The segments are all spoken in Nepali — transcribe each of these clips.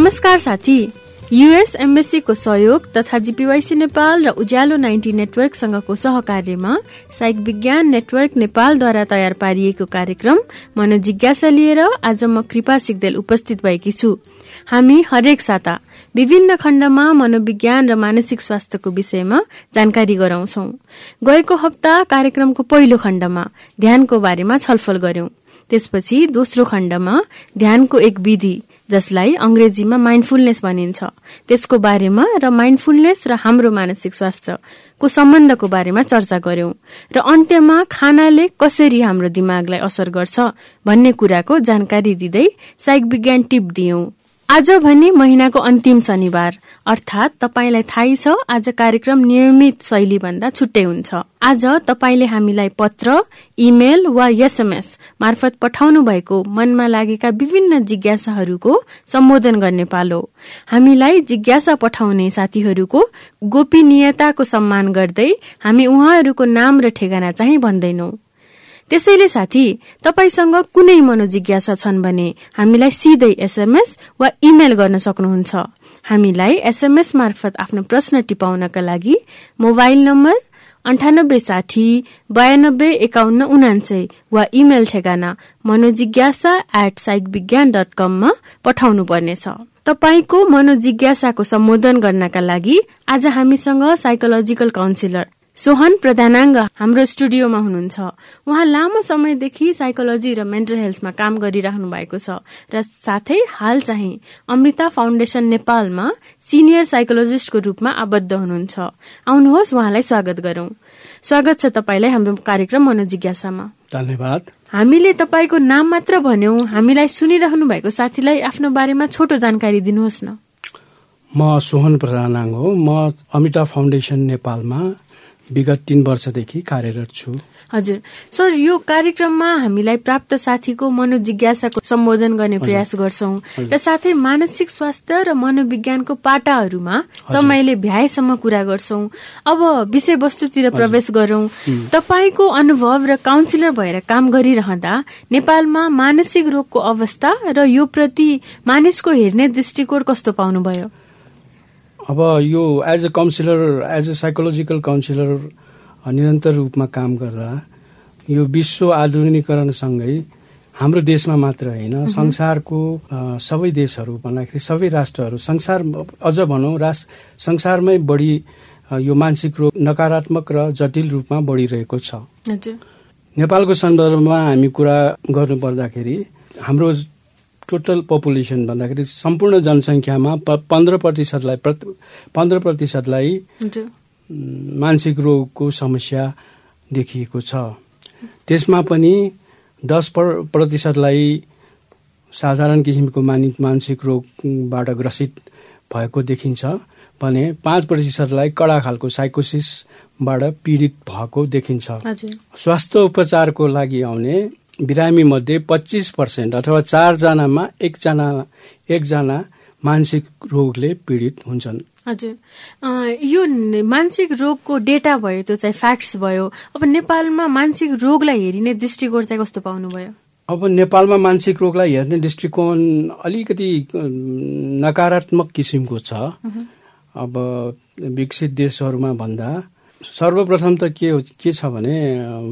नमस्कार साथी। युएस एमएससीको सहयोग तथा जीपीवाईसी नेपाल र उज्यालो नाइन्टी नेटवर्कसँगको सहकार्यमा साइक विज्ञान नेटवर्क नेपालद्वारा तयार पारिएको कार्यक्रम मनोजिज्ञासा लिएर आज म कृपा सिग्देल उपस्थित भएकी छु। हामी हरेक साता विभिन्न खण्डमा मनोविज्ञान र मानसिक स्वास्थ्यको विषयमा जानकारी गराउँछौ। गएको हप्ता कार्यक्रमको पहिलो खण्डमा ध्यानको बारेमा छलफल गर्यौं त्यसपछि दोस्रो खण्डमा ध्यानको एक विधि जसलाई अंग्रेजीमा माइन्डफुलनेस भनिन्छ। त्यसको बारेमा र माइन्डफुलनेस र हाम्रो मानसिक स्वास्थ्यको सम्बन्धको बारेमा चर्चा गर्यौं र अन्त्यमा खानाले कसरी हाम्रो दिमागलाई असर गर्छ भन्ने कुराको जानकारी दिँदै साइक विज्ञान टिप दियौं। आज भने महिनाको अन्तिम शनिबार। अर्थात तपाईँलाई थाहै छ आज कार्यक्रम नियमित शैली भन्दा छुट्टै हुन्छ। आज तपाईँले हामीलाई पत्र इमेल वा एसएमएस मार्फत पठाउनु भएको मनमा लागेका विभिन्न जिज्ञासाहरूको सम्बोधन गर्ने पालो। हामीलाई जिज्ञासा पठाउने साथीहरूको गोपनीयताको सम्मान गर्दै हामी उहाँहरूको नाम र ठेगाना चाहिँ भन्दैनौ। त्यसैले साथी तपाईँसँग कुनै मनोजिज्ञासा छन् भने हामीलाई सिधै एसएमएस वा इमेल गर्न सक्नुहुन्छ। हामीलाई एसएमएस मार्फत आफ्नो प्रश्न टिपाउनका लागि मोबाइल नम्बर अन्ठानब्बे साठी बयानब्बे एकाउन्न उनान्सय वा इमेल ठेगाना Manojigyasa at psych Vigyan dot कममा पठाउनु पर्नेछ तपाईँको मनोजिज्ञासाको सम्बोधन गर्नका लागि आज हामीसँग साइकोलोजिकल काउन्सिलर सोहन प्रधानाङ्ग हाम्रो स्टुडियोमा हुनुहुन्छ। उहाँ लामो समयदेखि साइकोलोजी र मेन्टल हेल्थमा काम गरिराख्नु भएको छ र साथै हाल चाहिँ अमृता फाउन्डेसन नेपालमा सिनियर साइकोलोजिस्टको रूपमा आबद्ध हुनुहुन्छ। आउनुहोस् उहाँलाई स्वागत गरौं। स्वागत छ तपाईँलाई हाम्रो कार्यक्रम मनोजिज्ञासामा। धन्यवाद। हामीले तपाईँको नाम मात्र भन्यौं हामीलाई सुनिरहनु भएको साथीलाई आफ्नो बारेमा छोटो जानकारी दिनुहोस् न। म सोहन प्रधानाङ हो। म अमिता फाउन्डेसन नेपालमा विगत तीन वर्षदेखि कार्यरत छु। हजुर। सर यो कार्यक्रममा हामीलाई प्राप्त साथीको मनोजिज्ञासाको सम्बोधन गर्ने प्रयास गर्छौं र साथै मानसिक स्वास्थ्य र मनोविज्ञानको पाटाहरूमा समयले भ्याएसम्म कुरा गर्छौं। अब विषयवस्तुतिर प्रवेश गरौं। तपाईँको अनुभव र काउन्सिलर भएर काम गरिरहँदा नेपालमा मानसिक रोगको अवस्था र यो प्रति मानिसको हेर्ने दृष्टिकोण कस्तो पाउनुभयो? अब यो as a counsellor as a psychological counsellor निरन्तर रूपमा काम गर्दा यो विश्व आधुनिकरणसँगै हाम्रो देशमा मात्र होइन संसारको सबै देशहरू भन्दाखेरि सबै राष्ट्रहरू संसार अझ भनौँ राष्ट्र संसारमै बढी यो मानसिक रोग नकारात्मक र जटिल रूपमा बढिरहेको छ। नेपालको सन्दर्भमा हामी कुरा गर्नु पर्दाखेरि हाम्रो टोटल पपुलेसन भन्दाखेरि सम्पूर्ण जनसङ्ख्यामा पन्ध्र प्रतिशतलाई पन्ध्र प्रतिशतलाई मानसिक रोगको समस्या देखिएको छ। त्यसमा पनि दस प्रतिशतलाई साधारण किसिमको मानि मानसिक रोगबाट ग्रसित भएको देखिन्छ भने पाँच प्रतिशतलाई कडा खालको साइकोसिसबाट पीडित भएको देखिन्छ। स्वास्थ्य उपचारको लागि आउने बिरामी मध्ये पच्चिस पर्सेन्ट अथवा चारजनामा एकजना एकजना मानसिक रोगले पीडित हुन्छन्। हजुर। यो मानसिक रोगको डेटा भयो त्यो चाहिँ फ्याक्ट्स भयो। अब नेपालमा मानसिक रोगलाई हेरिने दृष्टिकोण चाहिँ कस्तो पाउनुभयो? अब नेपालमा मानसिक रोगलाई हेर्ने दृष्टिकोण अलिकति नकारात्मक किसिमको छ। अब विकसित देशहरूमा भन्दा सर्वप्रथम त के के छ भने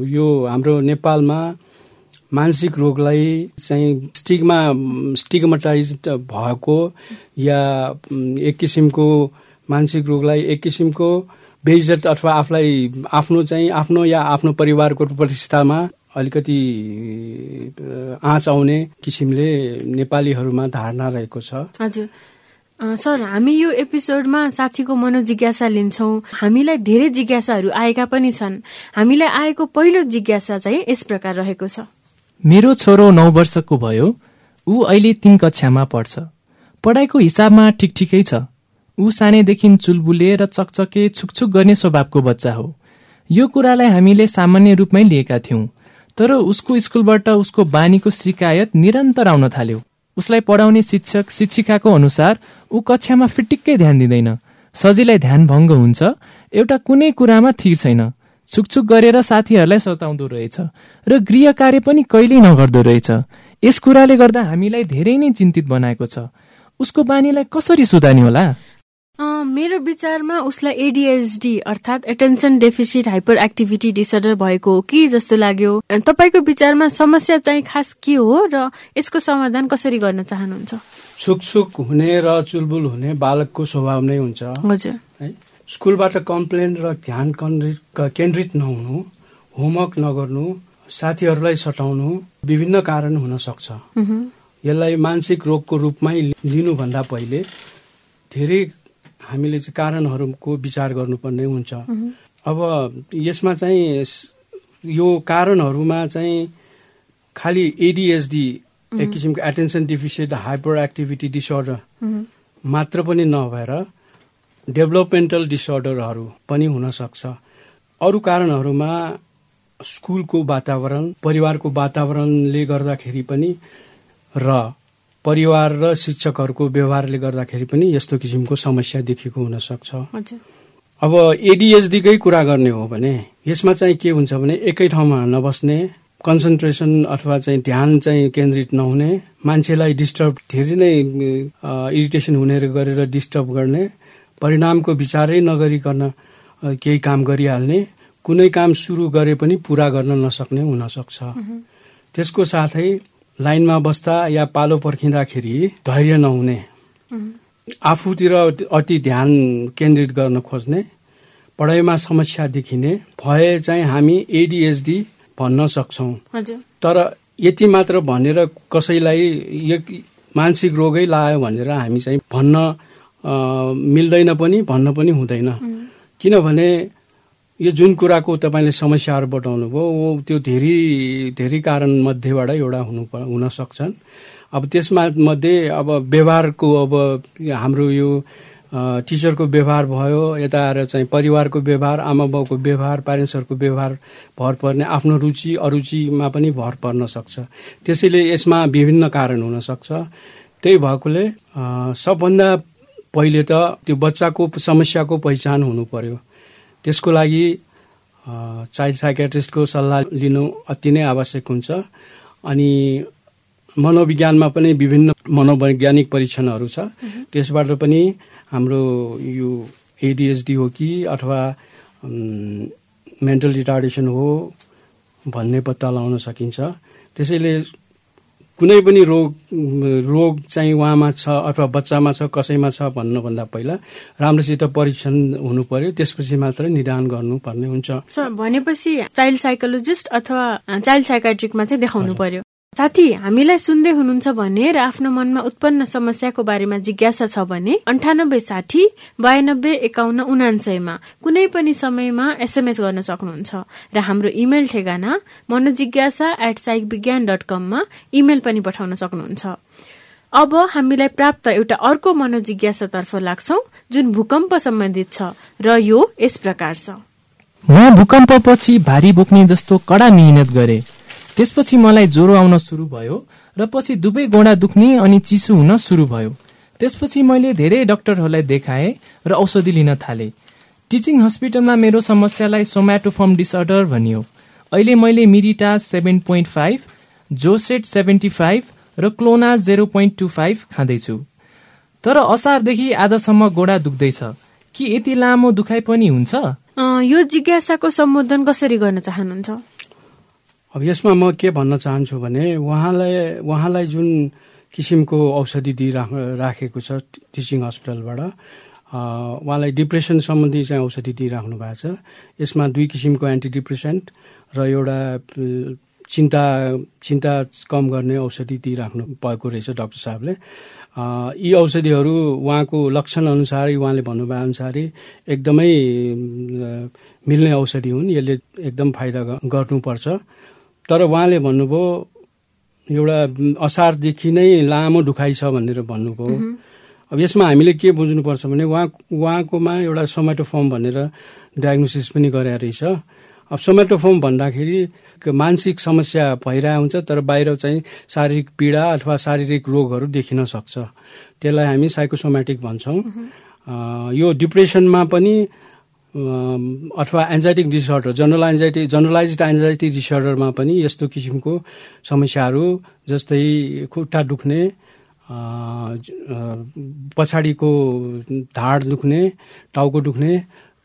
यो हाम्रो नेपालमा मानसिक रोगलाई चाहिँ स्टिगमा स्टिगमाटाइज भएको या एक किसिमको मानसिक रोगलाई एक किसिमको बेइज्जत अथवा आफूलाई आफ्नो चाहिँ आफ्नो या आफ्नो परिवारको प्रतिष्ठामा अलिकति आँच आउने किसिमले नेपालीहरूमा धारणा रहेको छ। हजुर। सर हामी यो एपिसोडमा साथीको मनोजिज्ञासा लिन्छौँ। हामीलाई धेरै जिज्ञासाहरू आएका पनि छन्। हामीलाई आएको पहिलो जिज्ञासा चाहिँ यस प्रकार रहेको छ। मेरो छोरो नौ वर्षको भयो ऊ अहिले तीन कक्षामा पढ्छ पढाइको हिसाबमा ठिक ठिकै छ। ऊ सानैदेखि चुलबुले र चकचके छुकछुक गर्ने स्वभावको बच्चा हो। यो कुरालाई हामीले सामान्य रूपमै लिएका थियौं तर उसको स्कुलबाट उसको बानीको शिकायत निरन्तर आउन थाल्यो। उसलाई पढाउने शिक्षक शिक्षिकाको अनुसार ऊ कक्षामा फिटिक्कै ध्यान दिँदैन। सजिलै ध्यान भङ्ग हुन्छ एउटा कुनै कुरामा थिर छैन। छुकछुक गरेर साथीहरूलाई सताउँदो रहेछ र गृह कार्य पनि कहिल्यै नगर्दो रहेछ। यस कुराले गर्दा हामीलाई धेरै नै चिन्तित बनाएको छ। उसको बानीलाई कसरी सुधार्ने होला? अ, मेरो विचारमा उसलाई एडिएचडी अर्थात् attention deficit hyper activity disorder भएको हो कि जस्तो लाग्यो। तपाईँको विचारमा समस्या चाहिँ खास के हो र यसको समाधान कसरी गर्न चाहनुहुन्छ? छुकछुक हुने र चुलबुल हुने बालकको स्वभाव नै हुन्छ। हजुर। है? स्कुलबाट कम्प्लेन र ध्यान केन्द्रित नहुनु होमवर्क नगर्नु साथीहरूलाई सटाउनु विभिन्न कारण हुन सक्छ। यसलाई मानसिक रोगको रूपमै लिनुभन्दा पहिले धेरै हामीले चाहिँ कारणहरूको विचार गर्नुपर्ने हुन्छ। अब यसमा चाहिँ यो कारणहरूमा चाहिँ खालि एडिएचडी एक किसिमको attention deficit hyper activity disorder मात्र पनि नभएर डेभलपमेन्टल डिसअर्डरहरू पनि हुन सक्छ। अरू कारणहरूमा स्कुलको वातावरण परिवारको वातावरणले गर्दाखेरि पनि र परिवार र शिक्षकहरूको व्यवहारले गर्दाखेरि पनि यस्तो किसिमको समस्या देखिएको हुन सक्छ। हजुर। अब एडिएचडीकै कुरा गर्ने हो भने यसमा चाहिँ के हुन्छ भने एकै ठाउँमा नबस्ने कन्सन्ट्रेसन अथवा चाहिँ ध्यान चाहिँ केन्द्रित नहुने मान्छेलाई डिस्टर्ब धेरै नै इरिटेसन हुने गरेर डिस्टर्ब गर्ने परिणामको विचारै नगरिकन केही काम गरिहाल्ने कुनै काम सुरु गरे पनि पुरा गर्न नसक्ने हुन सक्छ त्यसको साथै लाइनमा बस्दा या पालो पर्खिँदाखेरि धैर्य नहुने आफूतिर अति ध्यान केन्द्रित गर्न खोज्ने पढाइमा समस्या देखिने भए चाहिँ हामी एडिएचडी भन्न सक्छौँ। तर यति मात्र भनेर कसैलाई यो मानसिक रोगै लायो भनेर हामी चाहिँ भन्न मिल्दैन पनि भन्न पनि हुँदैन। किनभने यो जुन कुराको तपाईँले समस्याहरू बताउनु भयो वो त्यो धेरै धेरै कारण मध्येबाट एउटा हुनु हुन सक्छन्। अब त्यसमा मध्ये अब व्यवहारको अब हाम्रो यो टिचरको व्यवहार भयो यता आएर चाहिँ परिवारको व्यवहार आमा बाउको व्यवहार प्यारेन्ट्सहरूको व्यवहार भर पर्ने आफ्नो रुचि अरुचिमा पनि भर पर्न सक्छ। त्यसैले यसमा विभिन्न कारण हुन सक्छ। त्यही भएकोले सबभन्दा पहिले त त्यो बच्चाको समस्याको पहिचान हुनु पर्यो। त्यसको लागि चाइल्ड साइकेट्रिस्टको सल्लाह लिनु अति नै आवश्यक हुन्छ। अनि मनोविज्ञानमा पनि विभिन्न मनोवैज्ञानिक परीक्षणहरू छ। त्यसबाट पनि हाम्रो यो एडिएचडी हो कि अथवा मेन्टल रिटार्डेसन हो भन्ने पत्ता लगाउन सकिन्छ। त्यसैले कुनै पनि रोग रोग चाहिँ उहाँमा छ अथवा बच्चामा छ कसैमा छ भन्नुभन्दा पहिला राम्रोसित परीक्षण हुनु पर्यो। त्यसपछि मात्र निदान गर्नुपर्ने हुन्छ। सर भनेपछि चाइल्ड साइकोलोजिस्ट अथवा चाइल्ड साइकाट्रिकमा चाहिँ देखाउनु पर्यो। साथी हामीलाई सुन्दै हुनुहुन्छ भने र आफ्नो मनमा उत्पन्न समस्याको बारेमा जिज्ञासा छ भने अन्ठानब्बे साठी बयानब्बे एकाउन्न उनान्सयमा कुनै पनि समयमा एसएमएस गर्न सक्नुहुन्छ र हाम्रो इमेल ठेगाना Manojigyasa at psych Vigyan dot कममा इमेल पनि पठाउन सक्नुहुन्छ। अब हामीलाई प्राप्त एउटा अर्को मनोजिज्ञासातर्फ लाग्छौ जुन भूकम्प सम्बन्धित छ र यो यस प्रकार छ। म भूकम्पपछि भारी बोक्ने जस्तो कडा मिहिनेत गरे। त्यसपछि मलाई ज्वरो आउन सुरु भयो र पछि दुवै गोडा दुख्ने अनि चिसो हुन सुरु भयो। त्यसपछि मैले धेरै डाक्टरहरूलाई देखाए र औषधि लिन थाले। टिचिङ हस्पिटलमा मेरो समस्यालाई सोम्याटोफर्म डिसअर्डर भनियो। अहिले मैले मिरिटाज सेभेन पोइन्ट फाइभ जोसेट सेभेन्टी फाइभ र क्लोनाज जेरो पोइन्ट टू फाइभ खाँदैछु। तर असारदेखि आजसम्म गोडा दुख्दैछ। के यति लामो दुखाइ पनि हुन्छ? यो जिज्ञासाको सम्बोधन कसरी गर्न चाहनुहुन्छ? अब यसमा म के भन्न चाहन्छु भने उहाँलाई उहाँलाई जुन किसिमको औषधि दिइराख राखेको छ टिचिङ हस्पिटलबाट उहाँलाई डिप्रेसन सम्बन्धी चाहिँ औषधि दिइराख्नु भएको छ। यसमा दुई किसिमको एन्टी डिप्रेसेन्ट र एउटा चिन्ता चिन्ता कम गर्ने औषधि दिइराख्नु भएको रहेछ डाक्टर साहबले। यी औषधिहरू उहाँको लक्षण अनुसारै उहाँले भन्नुभए अनुसारै एकदमै मिल्ने औषधि हुन्। यसले एकदम फाइदा गर्नुपर्छ। तर उहाँले भन्नुभयो एउटा असारदेखि नै लामो दुखाइ छ भनेर भन्नुभयो। अब यसमा हामीले के बुझ्नुपर्छ भने उहाँ उहाँकोमा एउटा सोमेटोफर्म भनेर डायग्नोसिस पनि गरे रहेछ। अब सोमेटोफर्म भन्दाखेरि मानसिक समस्या भइरहेको हुन्छ तर बाहिर चाहिँ शारीरिक पीडा अथवा शारीरिक रोगहरू देखिन सक्छ। त्यसलाई हामी साइकोसोमेटिक भन्छौँ। यो डिप्रेसनमा पनि अथवा एन्जाइटिक disorder general anxiety generalize anxiety डिसअर्डरमा पनि यस्तो किसिमको समस्याहरू जस्तै खुट्टा दुख्ने पछाडिको ढाड दुख्ने टाउको दुख्ने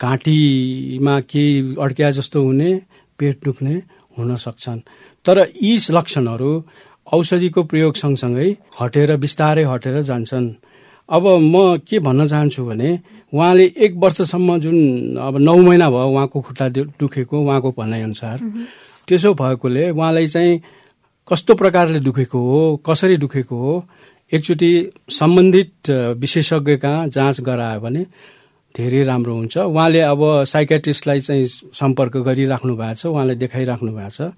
घाँटीमा केही अड्किया जस्तो हुने पेट दुख्ने हुन सक्छन्। तर यी लक्षणहरू औषधिको प्रयोग सँगसँगै हटेर बिस्तारै हटेर जान्छन्। अब म के भन्न चाहन्छु भने उहाँले एक वर्षसम्म जुन अब नौ महिना भयो उहाँको खुट्टा दुखेको उहाँको भनाइअनुसार त्यसो भएकोले उहाँलाई चाहिँ कस्तो प्रकारले दुखेको हो कसरी दुखेको हो एकचोटि सम्बन्धित विशेषज्ञ कहाँ जाँच गरायो भने धेरै राम्रो हुन्छ। उहाँले अब साइकेट्रिस्टलाई चाहिँ सम्पर्क गरिराख्नु भएको छ उहाँले देखाइराख्नु भएको छ।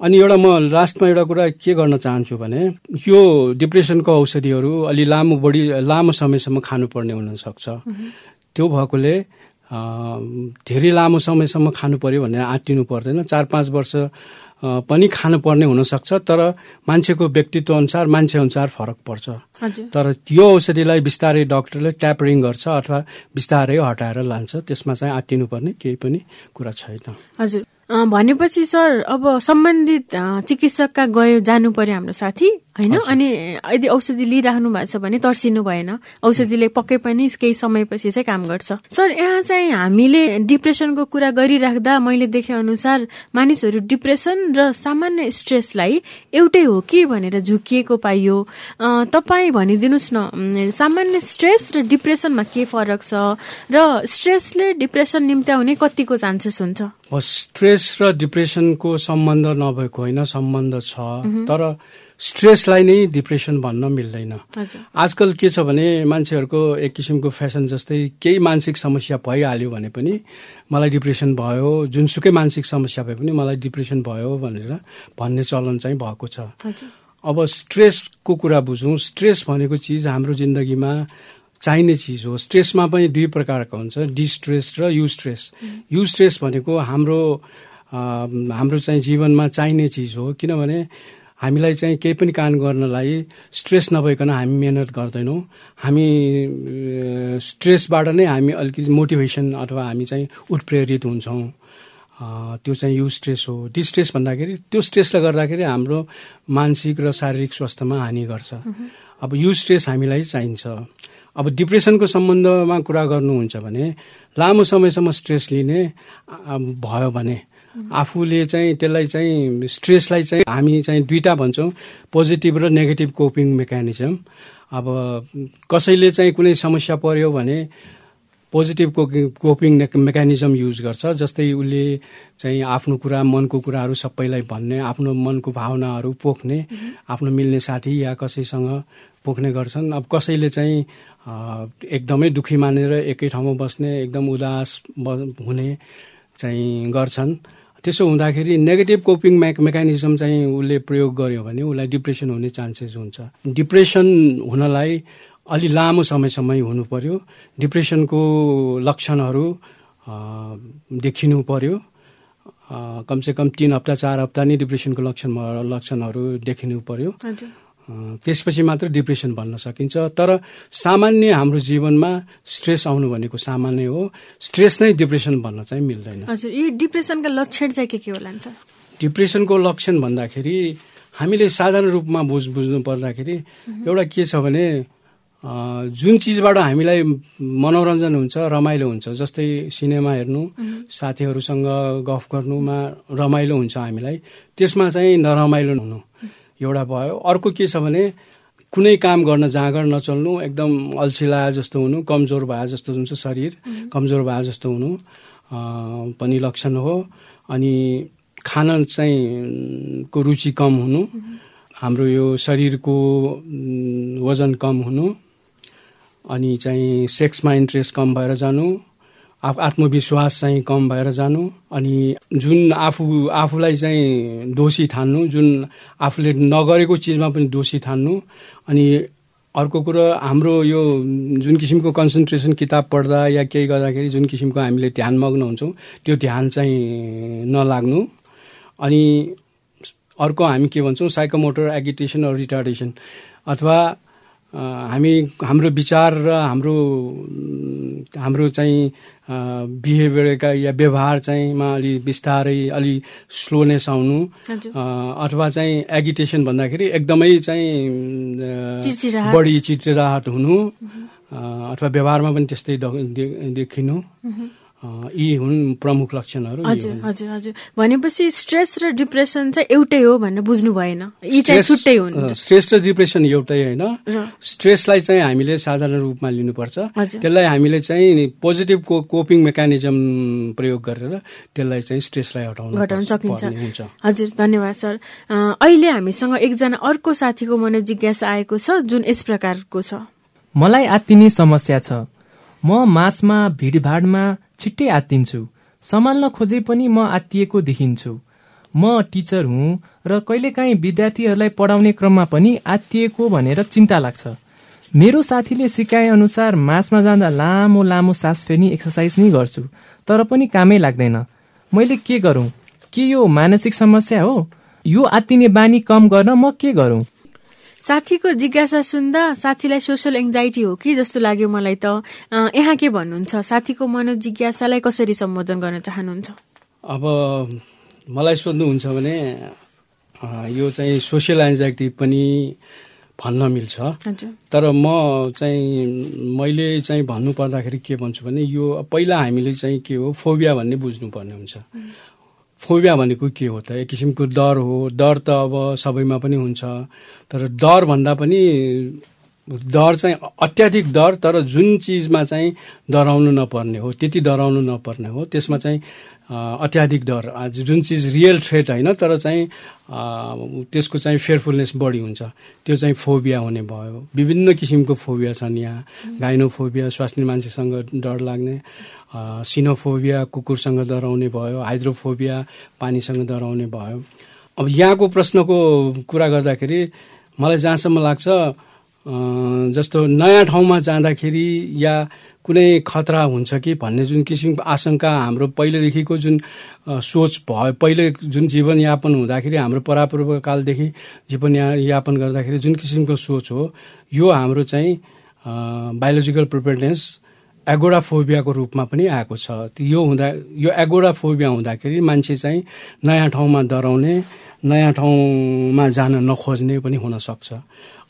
अनि एउटा म लास्टमा एउटा कुरा के गर्न चाहन्छु भने यो डिप्रेसनको औषधिहरू अलि लामो बढी लामो समयसम्म खानुपर्ने हुनसक्छ। त्यो भएकोले धेरै लामो समयसम्म खानु पर्यो भनेर आँटिनु पर्दैन। चार पाँच वर्ष पनि खानुपर्ने हुनसक्छ तर मान्छेको व्यक्तित्व अनुसार मान्छे अनुसार फरक पर्छ। तर त्यो औषधिलाई बिस्तारै डक्टरले ट्यापरिङ गर्छ अथवा बिस्तारै हटाएर लान्छ त्यसमा चाहिँ आँटिनुपर्ने केही पनि कुरा छैन। हजुर। भनेपछि सर अब सम्बन्धित चिकित्सकका गयो जानु पर्यो हाम्रो साथी होइन? अनि यदि औषधि लिइराख्नु भएको छ भने तर्सिनु भएन। औषधिले पक्कै पनि केही समयपछि चाहिँ काम गर्छ। सर यहाँ चाहिँ हामीले डिप्रेसनको कुरा गरिराख्दा मैले देखे अनुसार मानिसहरू डिप्रेसन र सामान्य स्ट्रेसलाई एउटै हो कि भनेर झुकिएको पाइयो। तपाईँ भनिदिनुहोस् न सामान्य स्ट्रेस र डिप्रेसनमा के फरक छ? र स्ट्रेसले डिप्रेसन निम्त्याउने कतिको चान्सेस हुन्छ? स्ट्रेस र डिप्रेसनको सम्बन्ध नभएको होइन सम्बन्ध छ। तर स्ट्रेसलाई नै डिप्रेसन भन्न मिल्दैन। आजकल के छ भने मान्छेहरूको एक किसिमको फेसन जस्तै केही मानसिक समस्या भइहाल्यो भने पनि मलाई डिप्रेसन भयो जुनसुकै मानसिक समस्या भए पनि मलाई डिप्रेसन भयो भनेर भन्ने चलन चाहिँ भएको छ। अब स्ट्रेसको कुरा बुझौँ। स्ट्रेस भनेको चिज हाम्रो जिन्दगीमा चाहिने चिज हो। स्ट्रेसमा पनि दुई प्रकारको हुन्छ। डिस्ट्रेस र यु स्ट्रेस यु स्ट्रेस भनेको हाम्रो हाम्रो चाहिँ जीवनमा चाहिने चिज हो। किनभने हामीलाई चाहिँ केही पनि काम गर्नलाई स्ट्रेस नभइकन हामी मिहिनेत गर्दैनौँ। हामी स्ट्रेसबाट नै हामी अलिकति मोटिभेसन अथवा हामी चाहिँ उत्प्रेरित हुन्छौँ। त्यो चाहिँ यु स्ट्रेस हो। डिस्ट्रेस भन्दाखेरि त्यो स्ट्रेसले गर्दाखेरि हाम्रो मानसिक र शारीरिक स्वास्थ्यमा हानि गर्छ। अब यु स्ट्रेस हामीलाई चाहिन्छ। अब डिप्रेसनको सम्बन्धमा कुरा गर्नुहुन्छ भने लामो समयसम्म स्ट्रेस लिने भयो भने आफूले चाहिँ त्यसलाई चाहिँ स्ट्रेसलाई चाहिँ हामी चाहिँ दुईवटा भन्छौँ पोजिटिभ र नेगेटिभ कोपिङ मेकानिजम। अब कसैले चाहिँ कुनै समस्या पर्यो भने पोजिटिभ कोपिङ मेकानिजम युज गर्छ जस्तै उसले चाहिँ आफ्नो कुरा मनको कुराहरू सबैलाई भन्ने आफ्नो मनको भावनाहरू पोख्ने आफ्नो मिल्ने साथी या कसैसँग पोख्ने गर्छन्। अब कसैले चाहिँ एकदमै दुखी मानेर एकै ठाउँमा बस्ने एकदम उदास हुने चाहिँ गर्छन्। त्यसो हुँदाखेरि नेगेटिभ कोपिङ मेक मेकानिजम चाहिँ उसले प्रयोग गर्यो भने उसलाई डिप्रेसन हुने चान्सेस हुन्छ। डिप्रेसन हुनलाई अलि लामो समयसम्म हुनु पर्यो। डिप्रेसनको लक्षणहरू देखिनु पर्यो। कमसेकम तिन हप्ता चार हप्ता नै डिप्रेसनको लक्षण लक्षणहरू देखिनु पर्यो। त्यसपछि मात्र डिप्रेसन भन्न सकिन्छ। तर सामान्य हाम्रो जीवनमा स्ट्रेस आउनु भनेको सामान्य हो। स्ट्रेस नै डिप्रेसन भन्न चाहिँ मिल्दैन। हजुर यी डिप्रेसनका लक्षण चाहिँ के के होला डिप्रेसनको लक्षण भन्दाखेरि हामीले साधारण रूपमा बुझ बुझ्नु पर्दाखेरि एउटा के छ भने जुन चिजबाट हामीलाई मनोरञ्जन हुन्छ रमाइलो हुन्छ जस्तै सिनेमा हेर्नु साथीहरूसँग गफ गर्नुमा रमाइलो हुन्छ हामीलाई त्यसमा चाहिँ नरमाइलो हुनु एउटा भयो। अर्को के छ भने कुनै काम गर्न जाँगर नचल्नु एकदम अल्छिला जस्तो हुनु कमजोर भए जस्तो हुन्छ शरीर कमजोर भए जस्तो हुनु पनि लक्षण हो। अनि खान चाहिँ को रुचि कम हुनु हाम्रो यो शरीरको वजन कम हुनु अनि चाहिँ सेक्समा इन्ट्रेस्ट कम भएर जानु आत्मविश्वास चाहिँ कम भएर जानु अनि जुन आफू आफूलाई चाहिँ दोषी ठान्नु जुन आफूले नगरेको चिजमा पनि दोषी ठान्नु अनि अर्को कुरो हाम्रो यो जुन किसिमको कन्सन्ट्रेसन किताब पढ्दा या केही गर्दाखेरि जुन किसिमको हामीले ध्यान मग्न हुन्छौँ त्यो ध्यान चाहिँ नलाग्नु। अनि अर्को हामी के भन्छौँ साइकोमोटर एगिटेसन अर रिटार्डेसन अथवा हामी हाम्रो विचार र हाम्रो हाम्रो चाहिँ बिहेभियरका या व्यवहार चाहिँ मा अलि बिस्तारै अलि स्लोनेस आउनु। अथवा चाहिँ एगिटेसन भन्दाखेरि एकदमै चाहिँ बढी चिचिराहट हुनु। अथवा व्यवहारमा पनि त्यस्तै देखिनु। यी हुन् प्रमुख लक्षणहरू हजुर हजुर हजुर। भनेपछि स्ट्रेस र डिप्रेसन चाहिँ एउटै हो भनेर बुझ्नु भएन। यी चाहिँ छुट्टै हुन्। स्ट्रेस र डिप्रेसन एउटै होइन। स्ट्रेसलाई चाहिँ हामीले साधारण रूपमा लिनुपर्छ। त्यसलाई हामीले चाहिँ पोजिटिभ कोपिङ मेकानिजम प्रयोग गरेर त्यसलाई चाहिँ स्ट्रेसलाई हटाउनु घटाउन सकिन्छ। हजुर धन्यवाद सर। अहिले हामीसँग एकजना अर्को साथीको मनोजिज्ञासा आएको छ जुन यस प्रकारको छ। मलाई आत्तिने समस्या छ। म मासमा भिडभाडमा छिट्टै आत्तिन्छु। सम्हाल्न खोजे पनि म आत्तिएको देखिन्छु। म टिचर हुँ र कहिलेकाहीँ विद्यार्थीहरूलाई पढाउने क्रममा पनि आत्तिएको भनेर चिन्ता लाग्छ। मेरो साथीले सिकाए अनुसार मासमा जाँदा लामो लामो सास फेर्ने एक्सर्साइज नै गर्छु तर पनि कामै लाग्दैन। मैले के गरौँ? के यो मानसिक समस्या हो? यो आत्तिने बानी कम गर्न म के गरौँ? साथीको जिज्ञासा सुन्दा साथीलाई सोसल एङ्जाइटी हो कि जस्तो लाग्यो मलाई त। यहाँ के भन्नुहुन्छ? साथीको मनोजिज्ञासालाई कसरी सम्बोधन गर्न चाहनुहुन्छ? अब मलाई सोध्नुहुन्छ भने यो चाहिँ सोसियल एन्जाइटी पनि भन्न मिल्छ। तर म चाहिँ मैले चाहिँ भन्नु पर्दाखेरि के भन्छु भने यो पहिला हामीले चाहिँ के हो फोबिया भन्ने बुझ्नुपर्ने हुन्छ। फोबिया भनेको के हो त? एक किसिमको डर हो। डर त अब सबैमा पनि हुन्छ। तर डर भन्दा पनि डर चाहिँ अत्याधिक डर तर जुन चिजमा चाहिँ डराउनु नपर्ने हो त्यति डराउनु नपर्ने हो। त्यसमा चाहिँ अत्याधिक डर। जुन चिज रियल थ्रेट होइन तर चाहिँ त्यसको चाहिँ फेयरफुलनेस बढी हुन्छ। त्यो चाहिँ फोबिया हुने भयो। विभिन्न किसिमको फोबिया छन् यहाँ। गाइनोफोबिया स्वास्नी मान्छेसँग डर लाग्ने। सिनोफोबिया कुकुरसँग डराउने भयो हाइड्रोफोबिया पानीसँग डराउने भयो। अब यहाँको प्रश्नको कुरा गर्दाखेरि मलाई जहाँसम्म लाग्छ जस्तो नयाँ ठाउँमा जाँदाखेरि या कुनै खतरा हुन्छ कि भन्ने जुन किसिमको आशंका हाम्रो पहिलेदेखिको जुन सोच भयो पहिले जुन जीवनयापन हुँदाखेरि हाम्रो परापूर्व कालदेखि जीवन यापन गर्दाखेरि जुन किसिमको सोच हो यो हाम्रो चाहिँ बायोलोजिकल प्रिपेयरनेस एगोडाफोबियाको रूपमा पनि आएको छ। यो हुँदा यो एगोडाफोबिया हुँदाखेरि मान्छे चाहिँ नयाँ ठाउँमा डराउने नयाँ ठाउँमा जान नखोज्ने पनि हुनसक्छ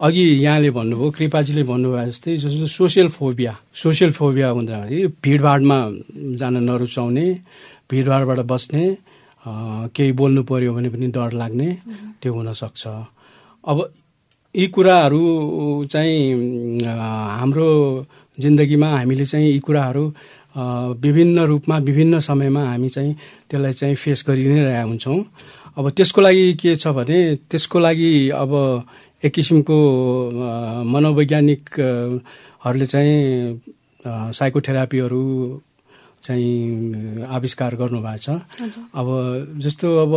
अघि यहाँले भन्नुभयो कृपाजीले भन्नुभयो जस्तै जस्तो सोसियल फोबिया सोसियल फोबिया हुँदाखेरि भिडभाडमा जान नरुचाउने भिडभाडबाट बस्ने केही बोल्नु पर्यो भने पनि डर लाग्ने त्यो हुनसक्छ अब यी कुराहरू चाहिँ हाम्रो जिन्दगीमा हामीले चाहिँ यी कुराहरू विभिन्न रूपमा विभिन्न समयमा हामी चाहिँ त्यसलाई चाहिँ फेस गरि नै रहेका हुन्छौँ। अब त्यसको लागि के छ भने त्यसको लागि अब एक किसिमको मनोवैज्ञानिकहरूले चाहिँ साइकोथेरापीहरू चाहिँ आविष्कार गर्नुभएको छ। अब जस्तो अब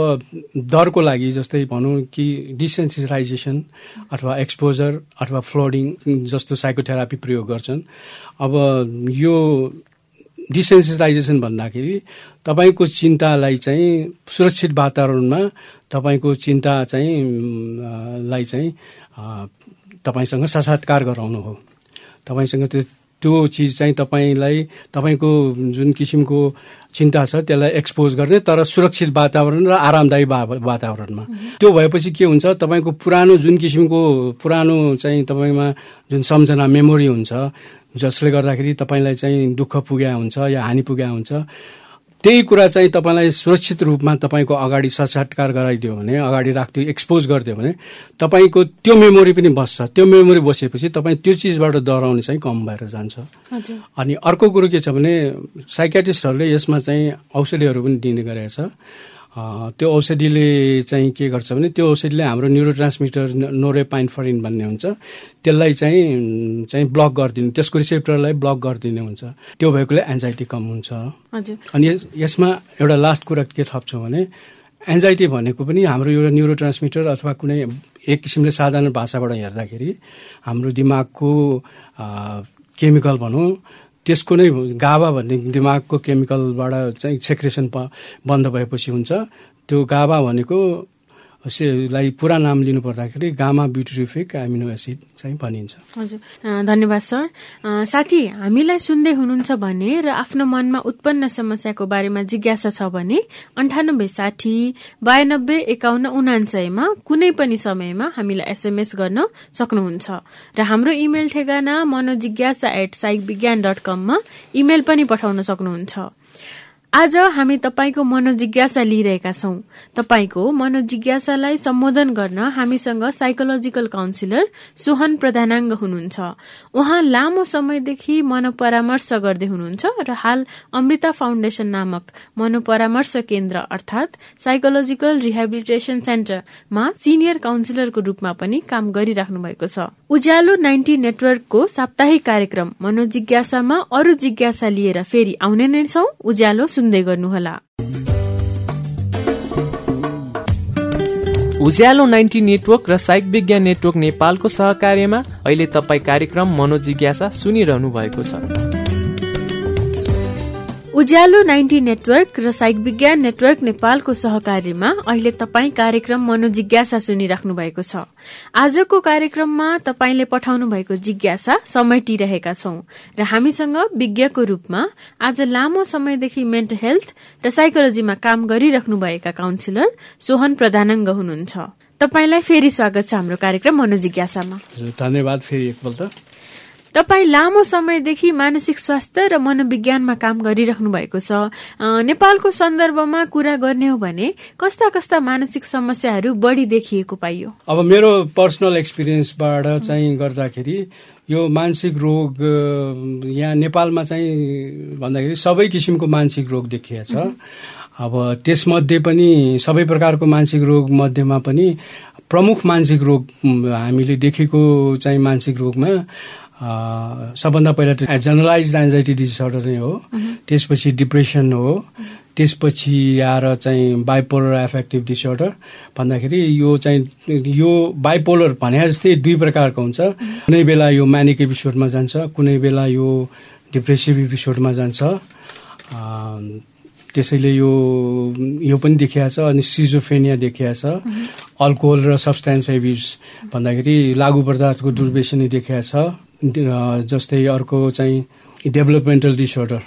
डरको लागि जस्तै भनौँ कि डिसेन्सिटाइजेसन अथवा एक्सपोजर अथवा फ्लोडिङ जस्तो साइकोथेरापी प्रयोग गर्छन्। अब यो डिसेन्सिटाइजेसन भन्दाखेरि तपाईँको चिन्तालाई चाहिँ सुरक्षित वातावरणमा तपाईँको चिन्ता चाहिँ लाई चाहिँ तपाईँसँग साक्षात्कार गराउनु हो। तपाईँसँग त्यो त्यो चिज चाहिँ तपाईँलाई तपाईँको जुन किसिमको चिन्ता छ त्यसलाई एक्सपोज गर्ने तर सुरक्षित वातावरण र आरामदायी वातावरणमा। त्यो भएपछि के हुन्छ तपाईँको पुरानो जुन किसिमको पुरानो चाहिँ तपाईँमा जुन सम्झना मेमोरी हुन्छ जसले गर्दाखेरि तपाईँलाई चाहिँ दुःख पुग्या हुन्छ या हानि पुग्या हुन्छ त्यही कुरा चाहिँ तपाईँलाई सुरक्षित रूपमा तपाईँको अगाडि साक्षात्कार गराइदियो भने अगाडि राखिदियो एक्सपोज गरिदियो भने तपाईँको त्यो मेमोरी पनि बस्छ। त्यो मेमोरी बसेपछि तपाईँ त्यो चिजबाट डराउने चाहिँ कम भएर जान्छ। अनि अर्को कुरो के छ भने साइकेटिस्टहरूले यसमा चाहिँ औषधिहरू पनि दिने गरेको छ। त्यो औषधिले चाहिँ के गर्छ भने त्यो औषधिले हाम्रो न्युरो ट्रान्समिटर नोरेपाइनफरिन भन्ने हुन्छ। त्यसलाई चाहिँ चाहिँ ब्लक गरिदिनु त्यसको रिसेप्टरलाई ब्लक गरिदिने हुन्छ। त्यो भएकोले एन्जाइटी कम हुन्छ। अनि यसमा एउटा लास्ट कुरा के थप्छु भने एन्जाइटी भनेको पनि हाम्रो एउटा न्युरो ट्रान्समिटर अथवा कुनै एक किसिमले साधारण भाषाबाट हेर्दाखेरि हाम्रो दिमागको केमिकल भनौँ त्यसको नै गाबा भन्ने दिमागको केमिकलबाट चाहिँ सेक्रेसन बन्द भएपछि हुन्छ। त्यो गाबा भनेको लाई पुरा नाम लिनु पर्दाखेरि गामा ब्युटिफिक एमिनो एसिड चाहिँ भनिन्छ। हजुर। धन्यवाद सर। साथी हामीलाई सुन्दै हुनुहुन्छ भने र आफ्नो मनमा उत्पन्न समस्याको बारेमा जिज्ञासा छ भने अन्ठानब्बे साठी बयानब्बे एकाउन्न उनान्सयमा कुनै पनि समयमा हामीलाई एसएमएस गर्न सक्नुहुन्छ। र हाम्रो इमेल ठेगाना Manojigyasa at psych Vigyan dot कममा इमेल पनि पठाउन सक्नुहुन्छ। आज हामी तपाईँको मनोजिज्ञासा लिइरहेका छौं। तपाईँको मनोजिज्ञासालाई सम्बोधन गर्न हामीसँग साइकोलोजिकल काउन्सिलर सोहन प्रधानाङ्ग हुनुहुन्छ। उहाँ लामो समयदेखि मनोपरामर्श गर्दै हुनुहुन्छ र हाल अमृता फाउन्डेशन नामक मनोपरामर्श केन्द्र अर्थात साइकोलोजिकल रिहेबिलिटेशन सेन्टरमा सिनियर काउन्सिलरको रूपमा पनि काम गरिराख्नु भएको छ। उज्यालो नाइन्टी नेटवर्कको साप्ताहिक कार्यक्रम मनोजिज्ञासामा अरू जिज्ञासा लिएर फेरि आउने नै छौ। उज्यालो सुन्दै गर्नुहोला उज्यालो नाइन्टी नेटवर्क र साइक विज्ञान नेटवर्क नेपालको सहकार्यमा अहिले तपाईँ कार्यक्रम मनोजिज्ञासा सुनिरहनु भएको छ। उज्यालो नाइन्टी नेटवर्क र साइक विज्ञान नेटवर्क नेपालको सहकार्यमा अहिले तपाईँ कार्यक्रम मनोजिज्ञासा सुनिराख्नु भएको छ। आजको कार्यक्रममा तपाईँले पठाउनु भएको जिज्ञासा समेटिरहेका छौं र हामीसँग विज्ञको रूपमा आज लामो समयदेखि मेन्टल हेल्थ र साइकोलोजीमा काम गरिराख्नु भएका काउन्सिलर सोहन प्रधानङ्ग हुनुहुन्छ। तपाईँलाई फेरि स्वागत छ हाम्रो कार्यक्रम मनोजिज्ञासामा। धन्यवाद फेरि एकपल्ट। तपाईँ लामो समयदेखि मानसिक स्वास्थ्य र मनोविज्ञानमा काम गरिराख्नु भएको छ। नेपालको सन्दर्भमा कुरा गर्ने हो भने कस्ता कस्ता मानसिक समस्याहरू बढी देखिएको पाइयो? अब मेरो पर्सनल एक्सपिरियन्सबाट चाहिँ गर्दाखेरि यो मानसिक रोग यहाँ नेपालमा चाहिँ भन्दाखेरि सबै किसिमको मानसिक रोग देखिएको छ। अब त्यसमध्ये पनि सबै प्रकारको मानसिक रोग मध्येमा पनि प्रमुख मानसिक रोग हामीले देखेको चाहिँ मानसिक रोगमा सबभन्दा पहिला त जेनरलाइज एन्जाइटी डिसअर्डर नै हो। त्यसपछि डिप्रेसन हो। त्यसपछि आएर चाहिँ बाइपोलर एफेक्टिभ डिसअर्डर भन्दाखेरि यो चाहिँ यो बाइपोलर भने जस्तै दुई प्रकारको हुन्छ। कुनै बेला यो म्यानिक एपिसोडमा जान्छ कुनै बेला यो डिप्रेसिभ एपिसोडमा जान्छ। त्यसैले यो यो पनि देखिया छ अनि सिजोफेनिया देखिया छ। अल्कोहल र सब्सटेन्स एब्युज भन्दाखेरि लागु पदार्थको दुर्व्यसनी देखिया छ। जस्तै अर्को चाहिँ डेभलपमेन्टल डिसअर्डर।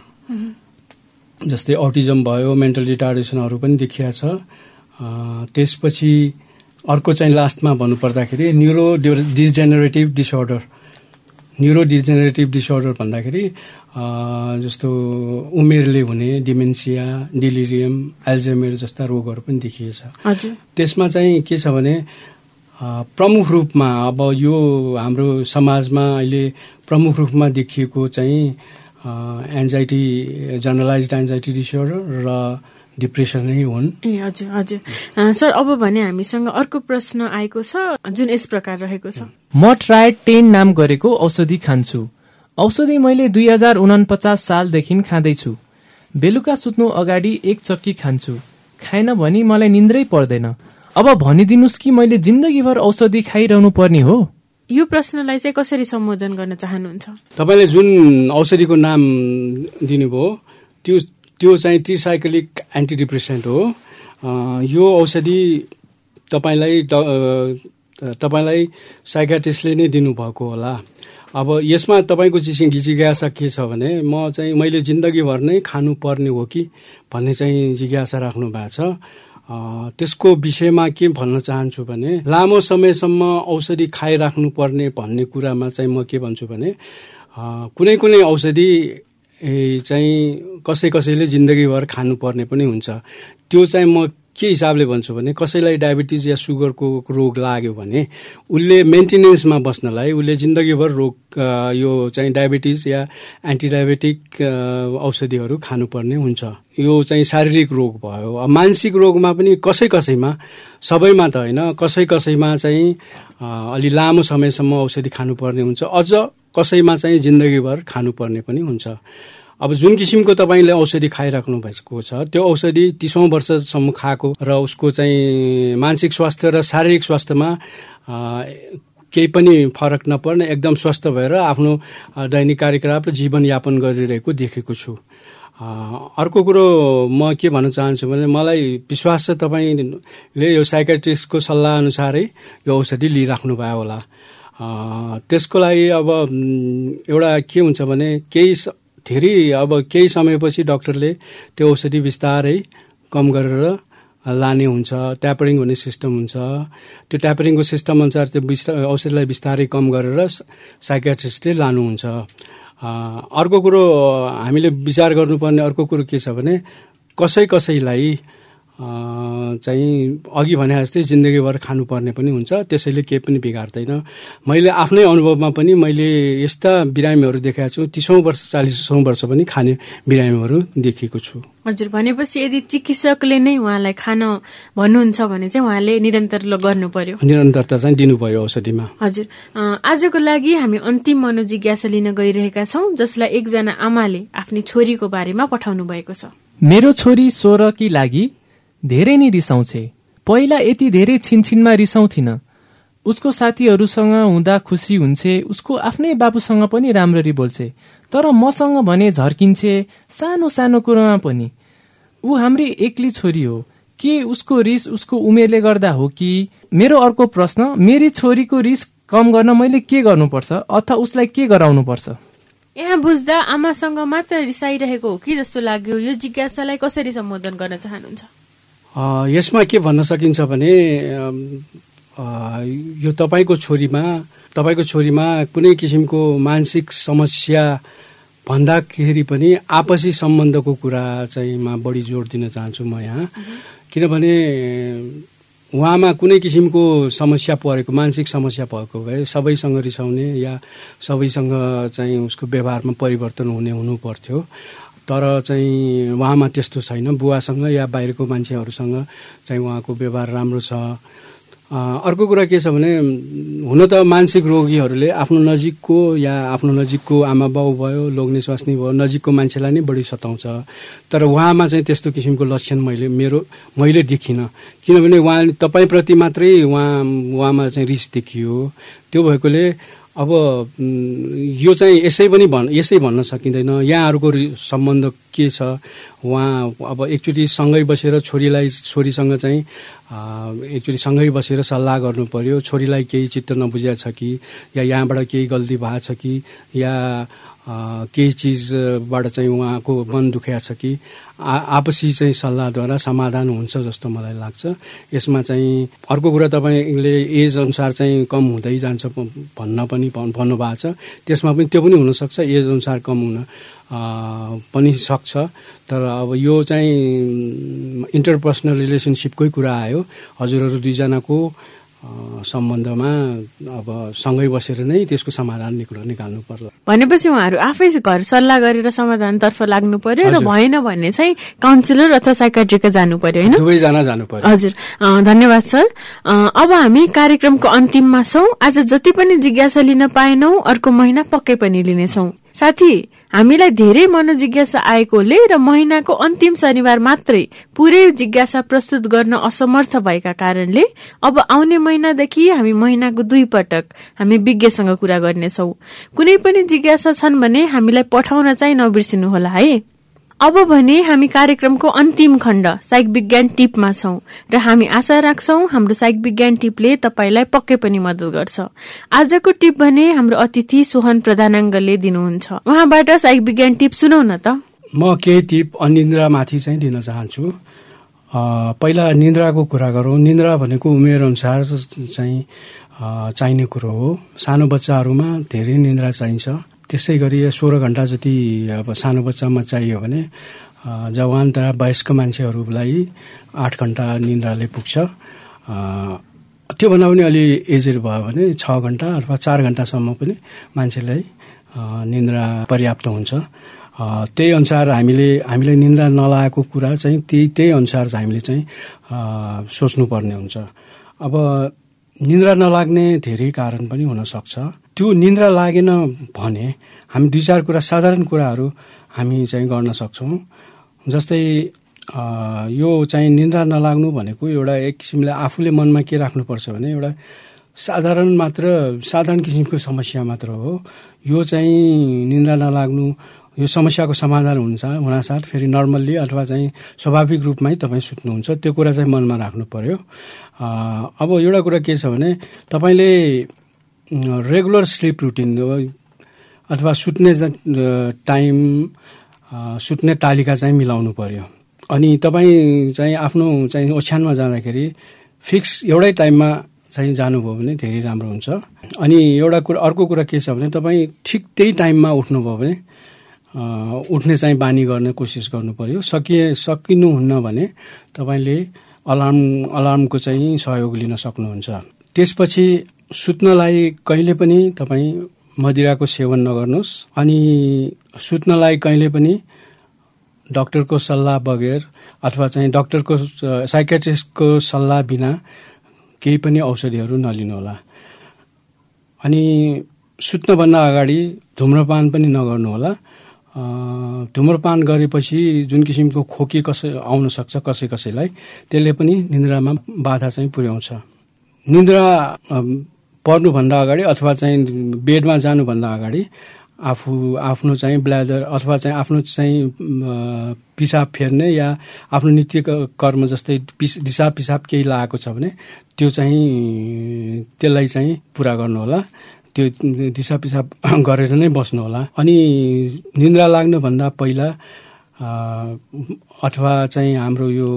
जस्तै अटिजम भयो मेन्टल रिटार्डेसनहरू पनि देखिया छ। त्यसपछि अर्को चाहिँ लास्टमा भन्नुपर्दाखेरि न्युरो डिजेनेरेटिभ डिसअर्डर। न्युरो डिजेनेरेटिभ डिसअर्डर भन्दाखेरि जस्तो उमेरले हुने डिमेन्सिया डिलिरियम एल्जेमेर जस्ता रोगहरू पनि देखिएछ। त्यसमा चाहिँ के छ भने प्रमुख रूपमा अब यो हाम्रो समाजमा अहिले प्रमुख रूपमा देखिएको चाहिँ एन्जाइटी जर्नलाइज एन्जाइटी डिसअर्डर र डिप्रेसन नै हुन्। ए हजुर हजुर। सर अब भने हामीसँग अर्को प्रश्न आएको छ जुन यस प्रकार रहेको छ। म ट्राई टेन नाम गरेको औषधि खान्छु। औषधि मैले दुई हजार उनपचास सालदेखि खाँदैछु। बेलुका सुत्नु अगाडि एक चक्की खान्छु। खाएन भने मलाई निन्द्रै पर्दैन। अब भनिदिनुहोस् कि मैले जिन्दगीभर औषधि खाइरहनु पर्ने हो? यो प्रश्नलाई चाहिँ कसरी सम्बोधन गर्न चाहनुहुन्छ? तपाईँले जुन औषधिको नाम दिनुभयो त्यो त्यो चाहिँ ट्रिसाइक्लिक एन्टिडिप्रेसेन्ट हो। यो औषधि तपाईँलाई तपाईँलाई साइकाटिस्टले नै दिनुभएको होला। अब यसमा तपाईँको चाहिँ जिज्ञासा के छ भने म चाहिँ मैले जिन्दगीभर नै खानुपर्ने हो कि भन्ने चाहिँ जिज्ञासा राख्नु भएको छ। त्यसको विषयमा के भन्न चाहन्छु भने लामो समयसम्म औषधि खाइराख्नु पर्ने भन्ने कुरामा चाहिँ म के भन्छु भने कुनै कुनै औषधि चाहिँ कसै कसैले जिन्दगीभर खानुपर्ने पनि हुन्छ। त्यो चाहिँ म के हिसाबले भन्छु भने कसैलाई डायबिटिज या सुगरको रोग लाग्यो भने उसले मेन्टेनेन्समा बस्नलाई उसले जिन्दगीभर रोग यो चाहिँ डायबिटिज या एन्टिडायबेटिक औषधिहरू खानुपर्ने हुन्छ। यो चाहिँ शारीरिक रोग भयो। मानसिक रोगमा पनि कसै कसैमा सबैमा त होइन कसै कसैमा चाहिँ अलि लामो समयसम्म औषधि खानुपर्ने हुन्छ। अझ कसैमा चाहिँ जिन्दगीभर खानुपर्ने पनि हुन्छ। अब जुन किसिमको तपाईँले औषधि खाइराख्नु भएको छ त्यो औषधि तिसौँ वर्षसम्म खाएको र उसको चाहिँ मानसिक स्वास्थ्य र शारीरिक स्वास्थ्यमा केही पनि फरक नपर्ने एकदम स्वस्थ भएर आफ्नो दैनिक कार्यकलाप र जीवनयापन गरिरहेको देखेको छु। अर्को कुरो म के भन्न चाहन्छु भने मलाई विश्वास छ तपाईँले यो साइकेट्रिस्टको सल्लाह अनुसारै यो औषधि लिइराख्नु भयो होला। त्यसको लागि अब एउटा के हुन्छ भने केही धेरै अब केही समयपछि डक्टरले त्यो औषधि बिस्तारै कम गरेर लाने हुन्छ ट्यापरिङ भन्ने सिस्टम हुन्छ। त्यो ट्यापरिङको सिस्टम अनुसार त्यो बिस्ता औषधिलाई बिस्तारै कम गरेर साइकेट्रिस्टले लानुहुन्छ। अर्को कुरो हामीले विचार गर्नुपर्ने अर्को कुरो के छ भने कसै कसैलाई चाहिँ अघि भने जस्तै जिन्दगीभर खानुपर्ने पनि हुन्छ। त्यसैले केही पनि बिगार्दैन। मैले आफ्नै अनुभवमा पनि मैले यस्ता बिरामीहरू देखाएको छु। तिसौँ वर्ष चालिसौँ वर्ष पनि खाने बिरामीहरू देखेको छु। हजुर भनेपछि यदि चिकित्सकले नै उहाँलाई खान भन्नुहुन्छ भने चाहिँ उहाँले निरन्तर गर्नु पर्यो निरन्तरता चाहिँ दिनु पर्यो औषधिमा। हजुर आजको लागि हामी अन्तिम मनोजिज्ञासा लिन गइरहेका छौँ जसलाई एकजना आमाले आफ्नै छोरीको बारेमा पठाउनु भएको छ। मेरो छोरी सोह्रकी लागि धेरै नै रिसाउँछे। पहिला यति धेरै छिनछिनमा रिसाउँथिन। उसको साथीहरूसँग हुँदा खुसी हुन्छे उसको आफ्नै बाबुसँग पनि राम्ररी बोल्छे। तर मसँग भने झर्किन्छे सानो सानो कुरोमा पनि। ऊ हाम्री एक्ली छोरी हो। के उसको रिस उसको उमेरले गर्दा हो कि? मेरो अर्को प्रश्न मेरी छोरीको रिस कम गर्न मैले के गर्नुपर्छ अथवा उसलाई के गराउनु पर्छ यहाँ बुझ्दा आमासँग मात्र रिसाइरहेको हो कि जस्तो लाग्यो। यो जिज्ञासालाई कसरी सम्बोधन गर्न चाहनुहुन्छ? यसमा के भन्न सकिन्छ भने यो तपाईँको छोरीमा तपाईँको छोरीमा कुनै किसिमको मानसिक समस्या भन्दाखेरि पनि आपसी सम्बन्धको कुरा चाहिँ मा बढी जोड दिन चाहन्छु म यहाँ। किनभने उहाँमा कुनै किसिमको समस्या परेको मानसिक समस्या भएको भए सबैसँग रिसाउने या सबैसँग चाहिँ उसको व्यवहारमा परिवर्तन हुने हुनु पर्थ्यो। तर चाहिँ उहाँमा त्यस्तो छैन। बुवासँग या बाहिरको मान्छेहरूसँग चाहिँ उहाँको व्यवहार राम्रो छ। अर्को कुरा के छ भने हुन त मानसिक रोगीहरूले आफ्नो नजिकको या आफ्नो नजिकको आमा बाउ भयो लोग्ने स्वास्नी भयो नजिकको मान्छेलाई नै बढी सताउँछ। तर उहाँमा चाहिँ त्यस्तो किसिमको लक्षण मैले मेरो मैले देखिनँ। किनभने उहाँ तपाईँप्रति मात्रै उहाँ उहाँमा चाहिँ रिस देखियो। त्यो भएकोले अब यो चाहिँ यसै पनि भन् यसै भन्न सकिँदैन। यहाँहरूको सम्बन्ध के छ? उहाँ अब एकचोटि सँगै बसेर छोरीलाई छोरीसँग चाहिँ एकचोटि सँगै बसेर सल्लाह गर्नु पर्यो। छोरीलाई केही चित्त नबुझिया छ कि? या यहाँबाट केही गल्ती भएको छ कि? या केही चिजबाट चाहिँ उहाँको मन दुख्या छ कि आपसी चाहिँ सल्लाहद्वारा समाधान हुन्छ जस्तो मलाई लाग्छ। यसमा चाहिँ अर्को कुरा तपाईँले एज अनुसार चाहिँ कम हुँदै जान्छ भन्न पनि भन्नुभएको छ। त्यसमा पनि त्यो पनि हुनसक्छ एज अनुसार कम हुन पनि सक्छ। तर अब यो चाहिँ इन्टरपर्सनल रिलेसनसिपकै कुरा आयो। हजुरहरू दुईजनाको सम्बन्धमा अब सँगै बसेर नै त्यसको समाधान निकाल्नु पर्छ भनेपछि उहाँहरू आफै घर सल्लाह गरेर समाधानतर्फ लाग्नु पर्यो र भएन भने चाहिँ काउन्सिलर अथवा साइकाट्रिक जानु पर्यो होइन? दुवैजना जानु पर्यो। हजुर। धन्यवाद सर। अब हामी कार्यक्रमको अन्तिममा छौँ। आज जति पनि जिज्ञासा लिन पाएनौ अर्को महिना पक्कै पनि लिनेछौ। साथी हामीलाई धेरै मनोजिज्ञासा आएकोले र महिनाको अन्तिम शनिबार मात्रै पुरै जिज्ञासा प्रस्तुत गर्न असमर्थ भएका कारणले अब आउने महिनादेखि हामी महिनाको दुई पटक हामी विज्ञसँग कुरा गर्नेछौ। कुनै पनि जिज्ञासा छन् भने हामीलाई पठाउन चाहिँ नबिर्सिनुहोला है। अब भने हामी कार्यक्रमको अन्तिम खण्ड साइक विज्ञान टिपमा छौं र हामी आशा राख्छौ हाम्रो साइक विज्ञान टिपले तपाईँलाई पक्कै पनि मद्दत गर्छ। आजको टिप भने हाम्रो अतिथि सोहन प्रधानाङ्गले दिनुहुन्छ। उहाँबाट साइक विज्ञान टिप सुनौ न त। म केही टिप अनिन्द्रामाथि चाहिँ दिन चाहन्छु। पहिला निन्द्राको कुरा गरौँ। निन्द्रा भनेको उमेर अनुसार चाहिँ चाहिने कुरो हो। सानो बच्चाहरूमा धेरै निन्द्रा चाहिन्छ। त्यसै गरी सोह्र घन्टा जति अब सानो बच्चामा चाहियो भने जवान तथा वयस्क मान्छेहरूलाई आठ घन्टा निन्द्राले पुग्छ। त्योभन्दा पनि अलि एजेड भयो भने छ घन्टा अथवा चार घन्टासम्म पनि मान्छेलाई निन्द्रा पर्याप्त हुन्छ। त्यही अनुसार हामीले हामीले निन्द्रा नलागेको कुरा चाहिँ त्यही त्यही अनुसार हामीले चाहिँ सोच्नुपर्ने हुन्छ। अब निन्द्रा नलाग्ने धेरै कारण पनि हुनसक्छ। त्यो निन्द्रा लागेन भने हामी दुई चार कुरा साधारण कुराहरू हामी चाहिँ गर्न सक्छौँ। जस्तै यो चाहिँ निन्द्रा नलाग्नु भनेको एउटा एक किसिमले आफूले मनमा के राख्नुपर्छ भने एउटा साधारण मात्र साधारण किसिमको समस्या मात्र हो। यो चाहिँ निन्द्रा नलाग्नु यो समस्याको समाधान हुन्छ हुनासाथ फेरि नर्मल्ली अथवा चाहिँ स्वाभाविक रूपमै तपाईँ सुत्नुहुन्छ त्यो कुरा चाहिँ मनमा राख्नु पर्यो। अब एउटा कुरा के छ भने तपाईँले रेगुलर स्लिप रुटिन अथवा सुत्ने टाइम सुत्ने तालिका चाहिँ मिलाउनु पर्यो। अनि तपाईँ चाहिँ आफ्नो चाहिँ ओछ्यानमा जाँदाखेरि फिक्स एउटै टाइममा चाहिँ जानुभयो भने धेरै राम्रो हुन्छ। अनि एउटा कुरा अर्को कुरा के छ भने तपाईँ ठिक त्यही टाइममा उठ्नुभयो भने उठ्ने चाहिँ बानी गर्ने कोसिस गर्नु पर्यो। सकिए सकिनुहुन्न भने तपाईँले अलार्म अलार्मको चाहिँ सहयोग लिन सक्नुहुन्छ। त्यसपछि सुत्नलाई कहिले पनि तपाईँ मदिराको सेवन नगर्नुहोस्। अनि सुत्नलाई कहिले पनि डक्टरको सल्लाह बगैर अथवा चाहिँ डक्टरको साइकेट्रिस्टको सल्लाह बिना केही पनि औषधिहरू नलिनुहोला। अनि सुत्नभन्दा अगाडि धुम्रपान पनि नगर्नुहोला। धुम्रपान गरेपछि जुन किसिमको खोकी कसै आउन सक्छ कसै कसैलाई त्यसले पनि निन्द्रामा बाधा चाहिँ पुर्याउँछ। निन्द्रा पर्नुभन्दा अगाडि अथवा चाहिँ बेडमा जानुभन्दा अगाडि आफू आफ्नो चाहिँ ब्ल्याडर अथवा चाहिँ आफ्नो चाहिँ पिसाब फेर्ने या आफ्नो नित्य कर्म जस्तै पिस दिसा पिसाब केही लागेको छ भने त्यो चाहिँ त्यसलाई चाहिँ पुरा गर्नुहोला। त्यो दिसा पिसाब गरेर नै बस्नु होला अनि निन्द्रा लाग्नुभन्दा पहिला अथवा चाहिँ हाम्रो यो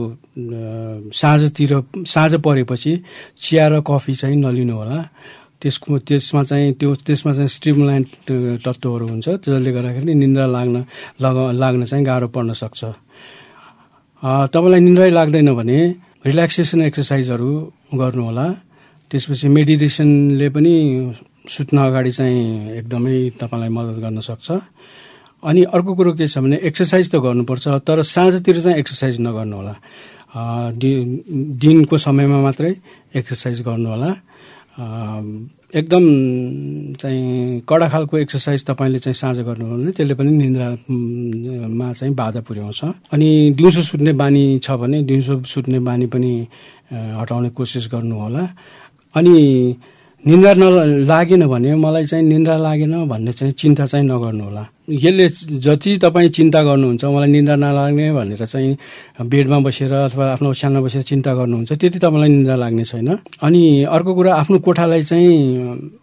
साँझतिर साँझ परेपछि चिया र कफी चाहिँ नलिनु होला। त्यसको त्यसमा चाहिँ त्यो त्यसमा चाहिँ स्ट्रिमलाइन तत्त्वहरू हुन्छ जसले गर्दाखेरि निन्द्रा लाग्न लग लाग्न चाहिँ गाह्रो पर्न सक्छ। तपाईँलाई निन्द्रै लाग्दैन भने रिल्याक्सेसन एक्सर्साइजहरू गर्नुहोला त्यसपछि मेडिटेसनले पनि सुत्न अगाडि चाहिँ एकदमै तपाईँलाई मद्दत गर्न सक्छ। अनि अर्को कुरो के छ भने एक्सर्साइज त गर्नुपर्छ तर साँझतिर चाहिँ एक्सर्साइज नगर्नु होला। दिनको समयमा मात्रै एक्सर्साइज गर्नुहोला एकदम चाहिँ कडा खालको एक्सर्साइज तपाईँले चाहिँ साँझ गर्नुभयो भने त्यसले पनि निन्द्रामा चाहिँ बाधा पुर्याउँछ। अनि दिउँसो सुत्ने बानी छ भने दिउँसो सुत्ने बानी पनि हटाउने कोसिस गर्नुहोला अनि निन्द्रा नलागेन भने मलाई चाहिँ निन्द्रा लागेन भन्ने चाहिँ चिन्ता चाहिँ नगर्नु होला। यसले जति तपाईँ चिन्ता गर्नुहुन्छ मलाई निन्द्रा नलाग्ने भनेर चाहिँ बेडमा बसेर अथवा आफ्नो ओछ्यानमा बसेर चिन्ता गर्नुहुन्छ त्यति तपाईँलाई निन्द्रा लाग्ने छैन। अनि अर्को कुरा आफ्नो कोठालाई चाहिँ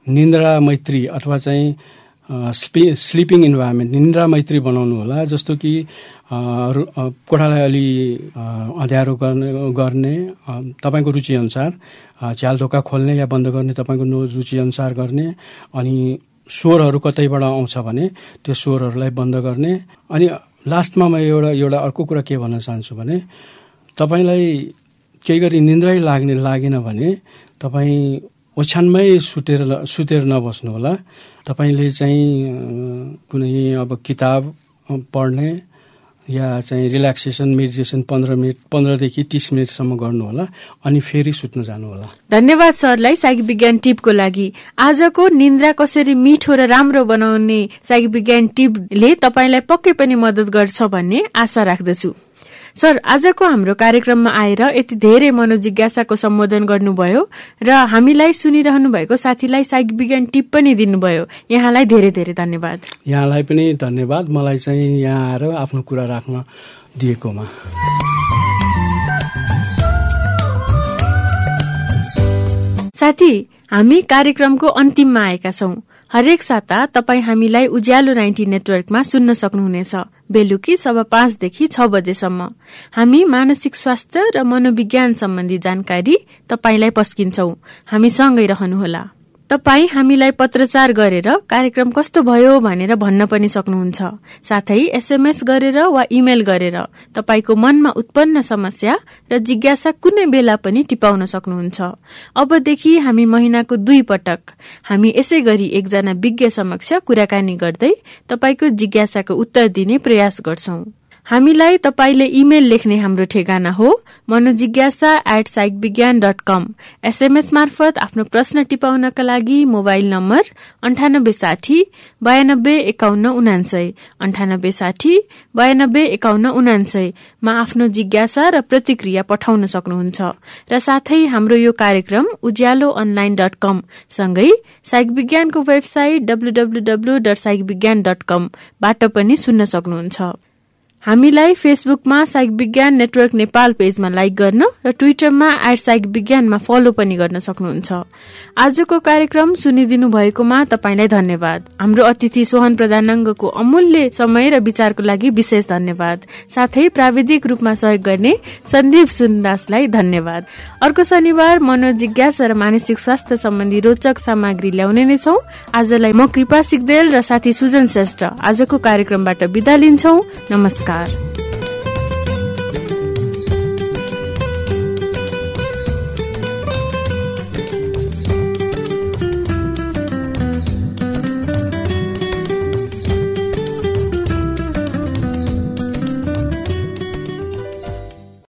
निन्द्रा मैत्री अथवा चाहिँ स्लि स्लिपिङ इन्भाइरोमेन्ट निन्द्रा मैत्री बनाउनु होला जस्तो कि कोठालाई अलि अँध्यारो गर्ने गर्ने तपाईँको रुचिअनुसार झ्याल ढोका खोल्ने या बन्द गर्ने तपाईँको रुचिअनुसार गर्ने अनि स्वरहरू कतैबाट आउँछ भने त्यो स्वरहरूलाई बन्द गर्ने। अनि लास्टमा म एउटा एउटा अर्को कुरा के भन्न चाहन्छु भने तपाईँलाई केही गरी निन्द्रै लाग्ने लागेन भने तपाईँ ओछ्यानमै सुतेर सुतेर नबस्नु होला तपाईँले चाहिँ कुनै अब किताब पढ्ने या चाहिँ रिल्याक्सेसन मेडिटेसन पन्ध्र मिनट पन्ध्रदेखि तिस मिनटसम्म गर्नुहोला अनि फेरि सुत्न जानुहोला। धन्यवाद सरलाई साइक विज्ञान टिपको लागि। आजको निन्द्रा कसरी मिठो र राम्रो बनाउने साइक विज्ञान टिपले तपाईँलाई पक्कै पनि मदत गर्छ भन्ने आशा राख्दछु। सर आजको हाम्रो कार्यक्रममा आएर यति धेरै मनोजिज्ञासाको सम्बोधन गर्नुभयो र हामीलाई सुनिरहनु भएको साथीलाई साइक विज्ञान टिप पनि दिनुभयो। यहाँलाई धेरै धेरै धन्यवाद। यहाँलाई पनि धन्यवाद। मलाई चाहिँ यहाँ आएर आफ्नो कुरा राख्न दिएकोमा। साथी हामी कार्यक्रमको अन्तिममा आएका छौं। हरेक साता तपाईँ हामीलाई उज्यालो नाइन्टी नेटवर्कमा सुन्न सक्नुहुनेछ। बेलुकी सभा पाँचदेखि छ बजेसम्म। हामी मानसिक स्वास्थ्य र मनोविज्ञान सम्बन्धी जानकारी तपाईँलाई पस्किन्छौ। हामी सँगै रहनुहोला। तपाई हामीलाई पत्रचार गरेर कार्यक्रम कस्तो भयो भनेर भन्न पनि सक्नुहुन्छ। साथै एसएमएस गरेर वा इमेल गरेर तपाईँको मनमा उत्पन्न समस्या र जिज्ञासा कुनै बेला पनि टिपाउन सक्नुहुन्छ। अबदेखि हामी महिनाको दुई पटक हामी यसै गरी एकजना विज्ञ समक्ष कुराकानी गर्दै तपाईँको जिज्ञासाको उत्तर दिने प्रयास गर्छौं। हामीलाई तपाईँले इमेल लेख्ने हाम्रो ठेगाना हो। Manojigyasa at psych Vigyan dot com SMS मार्फत आफ्नो प्रश्न टिपाउनका लागि मोबाइल नम्बर अन्ठानब्बे साठी बयानब्बे एकाउन्न उनान्सय। अन्ठानब्बे साठी बयानब्बे एकाउन्न उनान्सयमा आफ्नो जिज्ञासा र प्रतिक्रिया पठाउन सक्नुहुन्छ। र साथै हाम्रो यो कार्यक्रम उज्यालो अनलाइन डट कम सँगै साइक विज्ञानको website W W W dot psych Vigyan dot कमबाट पनि सुन्न सक्नुहुन्छ। हामीलाई फेसबुकमा साइक विज्ञान नेटवर्क नेपाल पेजमा लाइक गर्न र ट्विटरमा एट साइक विज्ञानमा फलो पनि गर्न सक्नुहुन्छ। आजको कार्यक्रम सुनिदिनु भएकोमा तपाईँलाई धन्यवाद। हाम्रो अतिथि सोहन प्रधानङ्गको अमूल्य समय र विचारको लागि विशेष धन्यवाद। साथै प्राविधिक रूपमा सहयोग गर्ने सन्दीप सुन्दासलाई धन्यवाद। अर्को शनिबार मनोजिज्ञासा र मानसिक स्वास्थ्य सम्बन्धी रोचक सामग्री ल्याउने नै छौ। आजलाई म कृपा सिक्देल र साथी सुजन श्रेष्ठ आजको कार्यक्रमबाट विदा लिन्छौ। नमस्कार। नमस्कार